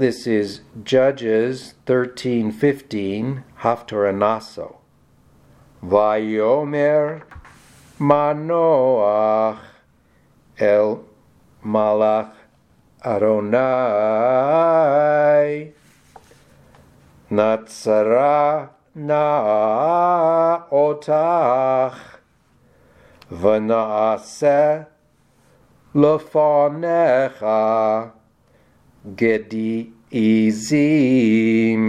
This is Judges 13:15, Haftorah Naso. Vayomer Manoach El Malach Adonai. Natsara Na Otach Vanaase Lefanecha Gedi Izim